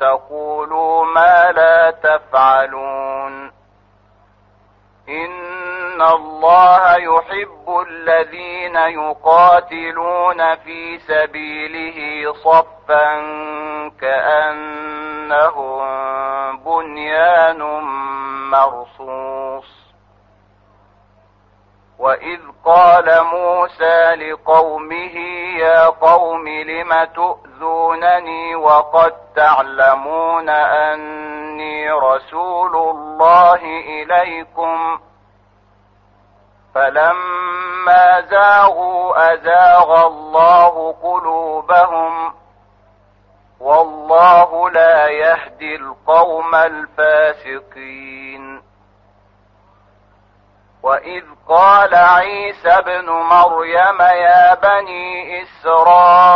تقولوا ما لا تفعلون. إن الله يحب الذين يقاتلون في سبيله صفا كأنهم بنيان مرصوص. وإذ قال موسى لقومه يا قوم لم تؤذونني وقد تعلمون أني رسول الله إليكم فلما زاغوا أزاغ الله قلوبهم والله لا يهدي القوم الفاسقين وإذ قال عيسى ابن مريم يا بني إسرائيل